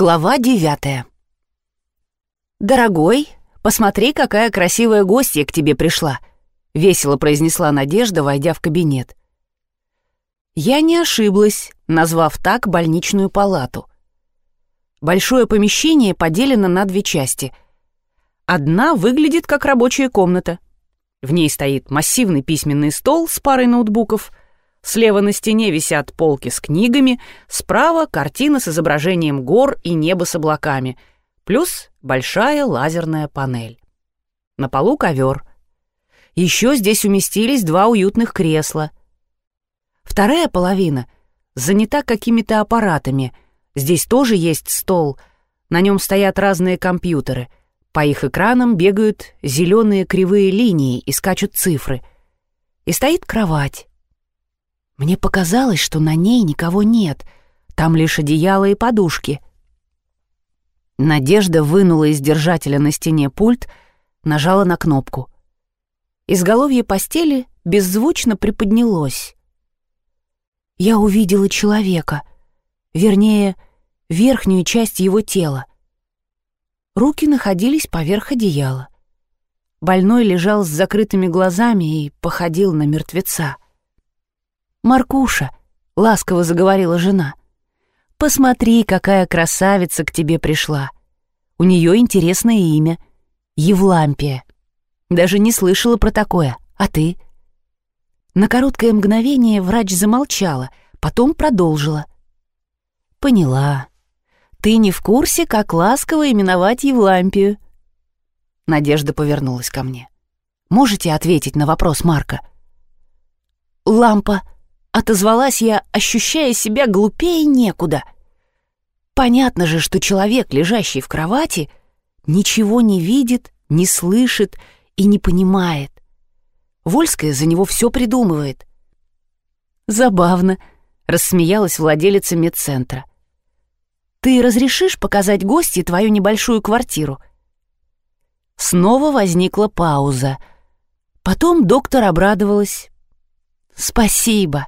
Глава девятая. «Дорогой, посмотри, какая красивая гостья к тебе пришла», — весело произнесла Надежда, войдя в кабинет. Я не ошиблась, назвав так больничную палату. Большое помещение поделено на две части. Одна выглядит как рабочая комната. В ней стоит массивный письменный стол с парой ноутбуков — Слева на стене висят полки с книгами, справа картина с изображением гор и неба с облаками, плюс большая лазерная панель. На полу ковер. Еще здесь уместились два уютных кресла. Вторая половина занята какими-то аппаратами. Здесь тоже есть стол. На нем стоят разные компьютеры. По их экранам бегают зеленые кривые линии и скачут цифры. И стоит кровать. Мне показалось, что на ней никого нет, там лишь одеяло и подушки. Надежда вынула из держателя на стене пульт, нажала на кнопку. Изголовье постели беззвучно приподнялось. Я увидела человека, вернее, верхнюю часть его тела. Руки находились поверх одеяла. Больной лежал с закрытыми глазами и походил на мертвеца. «Маркуша», — ласково заговорила жена, — «посмотри, какая красавица к тебе пришла. У нее интересное имя — Евлампия. Даже не слышала про такое, а ты?» На короткое мгновение врач замолчала, потом продолжила. «Поняла. Ты не в курсе, как ласково именовать Евлампию?» Надежда повернулась ко мне. «Можете ответить на вопрос Марка?» «Лампа», Отозвалась я, ощущая себя глупее некуда. Понятно же, что человек, лежащий в кровати, ничего не видит, не слышит и не понимает. Вольская за него все придумывает. «Забавно», — рассмеялась владелица медцентра. «Ты разрешишь показать гости твою небольшую квартиру?» Снова возникла пауза. Потом доктор обрадовалась. «Спасибо».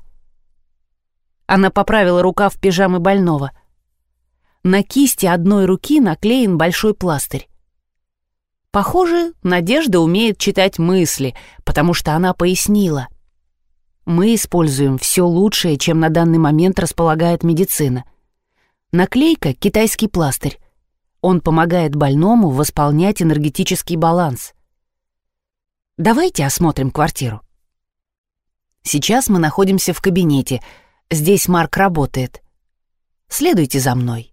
Она поправила рукав пижамы больного. На кисти одной руки наклеен большой пластырь. Похоже, Надежда умеет читать мысли, потому что она пояснила. Мы используем все лучшее, чем на данный момент располагает медицина. Наклейка — китайский пластырь. Он помогает больному восполнять энергетический баланс. Давайте осмотрим квартиру. Сейчас мы находимся в кабинете — Здесь Марк работает. Следуйте за мной».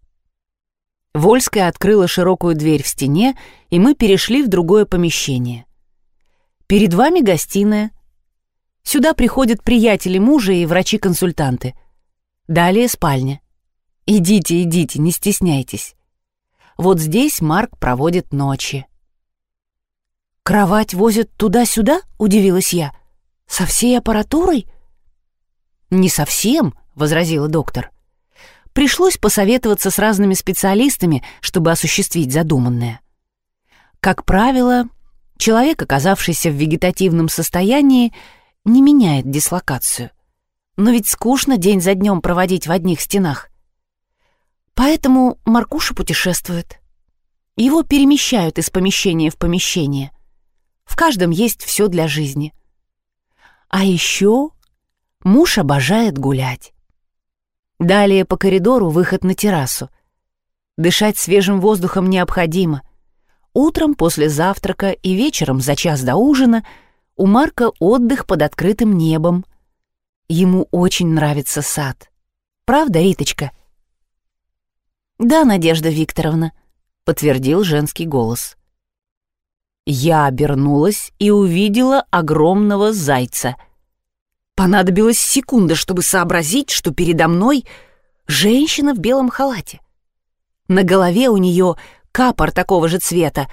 Вольская открыла широкую дверь в стене, и мы перешли в другое помещение. «Перед вами гостиная. Сюда приходят приятели мужа и врачи-консультанты. Далее спальня. Идите, идите, не стесняйтесь. Вот здесь Марк проводит ночи». «Кровать возят туда-сюда?» — удивилась я. «Со всей аппаратурой?» «Не совсем», — возразила доктор. «Пришлось посоветоваться с разными специалистами, чтобы осуществить задуманное. Как правило, человек, оказавшийся в вегетативном состоянии, не меняет дислокацию. Но ведь скучно день за днем проводить в одних стенах. Поэтому Маркуша путешествует. Его перемещают из помещения в помещение. В каждом есть все для жизни. А еще Муж обожает гулять. Далее по коридору выход на террасу. Дышать свежим воздухом необходимо. Утром после завтрака и вечером за час до ужина у Марка отдых под открытым небом. Ему очень нравится сад. Правда, Риточка? «Да, Надежда Викторовна», — подтвердил женский голос. Я обернулась и увидела огромного зайца — Понадобилась секунда, чтобы сообразить, что передо мной женщина в белом халате. На голове у нее капор такого же цвета.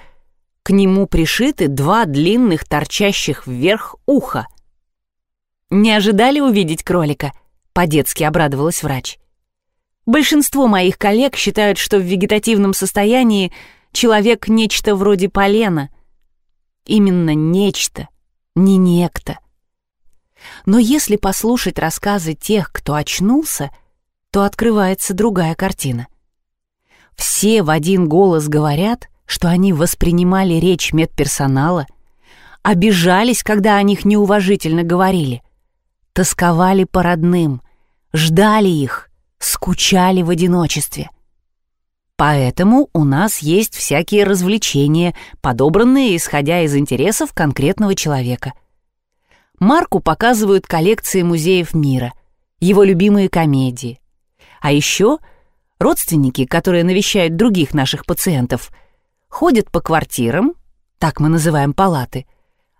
К нему пришиты два длинных торчащих вверх уха. «Не ожидали увидеть кролика?» — по-детски обрадовалась врач. «Большинство моих коллег считают, что в вегетативном состоянии человек — нечто вроде полена. Именно нечто, не некто. Но если послушать рассказы тех, кто очнулся, то открывается другая картина. Все в один голос говорят, что они воспринимали речь медперсонала, обижались, когда о них неуважительно говорили, тосковали по родным, ждали их, скучали в одиночестве. Поэтому у нас есть всякие развлечения, подобранные исходя из интересов конкретного человека. Марку показывают коллекции музеев мира, его любимые комедии. А еще родственники, которые навещают других наших пациентов, ходят по квартирам, так мы называем палаты,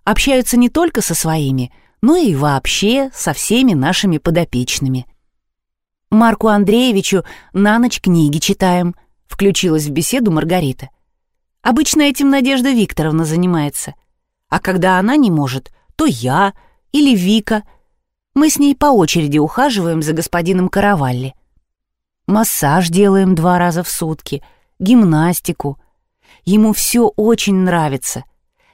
общаются не только со своими, но и вообще со всеми нашими подопечными. Марку Андреевичу на ночь книги читаем – Включилась в беседу Маргарита. Обычно этим Надежда Викторовна занимается. А когда она не может, то я или Вика. Мы с ней по очереди ухаживаем за господином Каравалли. Массаж делаем два раза в сутки, гимнастику. Ему все очень нравится.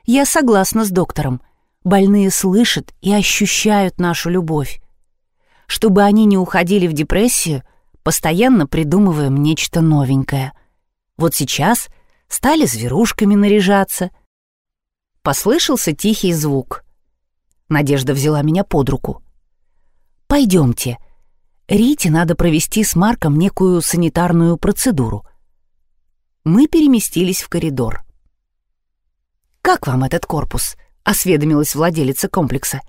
Я согласна с доктором. Больные слышат и ощущают нашу любовь. Чтобы они не уходили в депрессию, постоянно придумываем нечто новенькое. Вот сейчас стали зверушками наряжаться. Послышался тихий звук. Надежда взяла меня под руку. «Пойдемте. Рите надо провести с Марком некую санитарную процедуру». Мы переместились в коридор. «Как вам этот корпус?» — осведомилась владелица комплекса.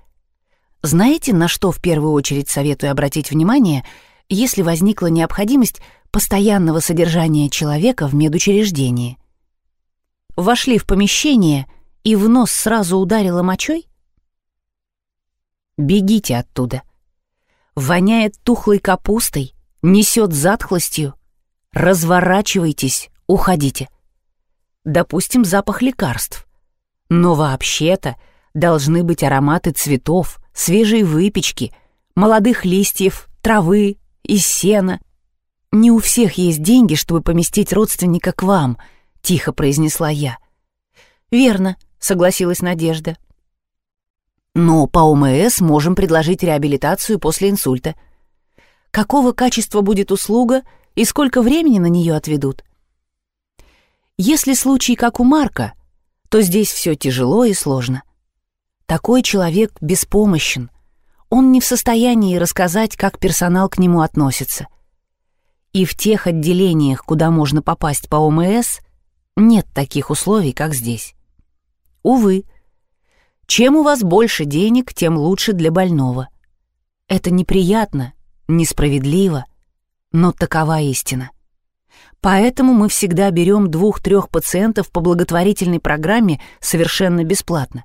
«Знаете, на что в первую очередь советую обратить внимание — если возникла необходимость постоянного содержания человека в медучреждении. Вошли в помещение и в нос сразу ударило мочой? Бегите оттуда. Воняет тухлой капустой, несет затхлостью. Разворачивайтесь, уходите. Допустим, запах лекарств. Но вообще-то должны быть ароматы цветов, свежей выпечки, молодых листьев, травы, из сена. Не у всех есть деньги, чтобы поместить родственника к вам, тихо произнесла я. Верно, согласилась Надежда. Но по ОМС можем предложить реабилитацию после инсульта. Какого качества будет услуга и сколько времени на нее отведут? Если случай как у Марка, то здесь все тяжело и сложно. Такой человек беспомощен, он не в состоянии рассказать, как персонал к нему относится. И в тех отделениях, куда можно попасть по ОМС, нет таких условий, как здесь. Увы, чем у вас больше денег, тем лучше для больного. Это неприятно, несправедливо, но такова истина. Поэтому мы всегда берем двух-трех пациентов по благотворительной программе совершенно бесплатно.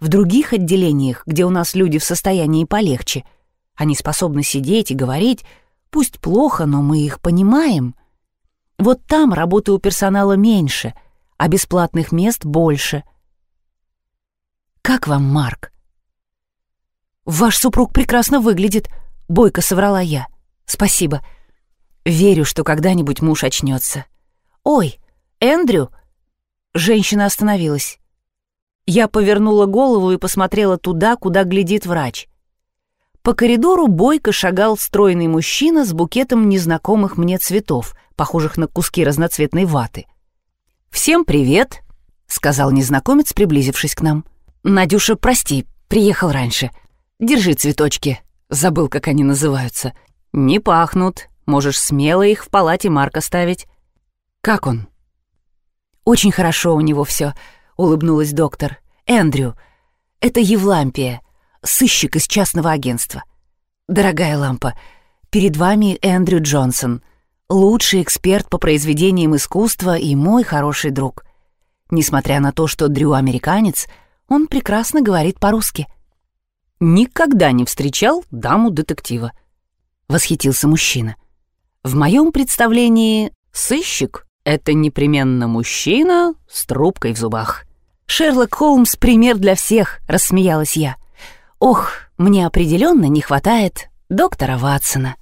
В других отделениях, где у нас люди в состоянии полегче, они способны сидеть и говорить, пусть плохо, но мы их понимаем. Вот там работы у персонала меньше, а бесплатных мест больше. Как вам, Марк? Ваш супруг прекрасно выглядит, бойко соврала я. Спасибо. Верю, что когда-нибудь муж очнется. Ой, Эндрю! Женщина остановилась. Я повернула голову и посмотрела туда, куда глядит врач. По коридору бойко шагал стройный мужчина с букетом незнакомых мне цветов, похожих на куски разноцветной ваты. «Всем привет!» — сказал незнакомец, приблизившись к нам. «Надюша, прости, приехал раньше. Держи цветочки. Забыл, как они называются. Не пахнут. Можешь смело их в палате Марка ставить. Как он?» «Очень хорошо у него все. — улыбнулась доктор. «Эндрю, это Евлампия, сыщик из частного агентства. Дорогая лампа, перед вами Эндрю Джонсон, лучший эксперт по произведениям искусства и мой хороший друг. Несмотря на то, что Дрю американец, он прекрасно говорит по-русски». «Никогда не встречал даму-детектива», — восхитился мужчина. «В моем представлении сыщик это непременно мужчина с трубкой в зубах. «Шерлок Холмс — пример для всех», — рассмеялась я. «Ох, мне определенно не хватает доктора Ватсона».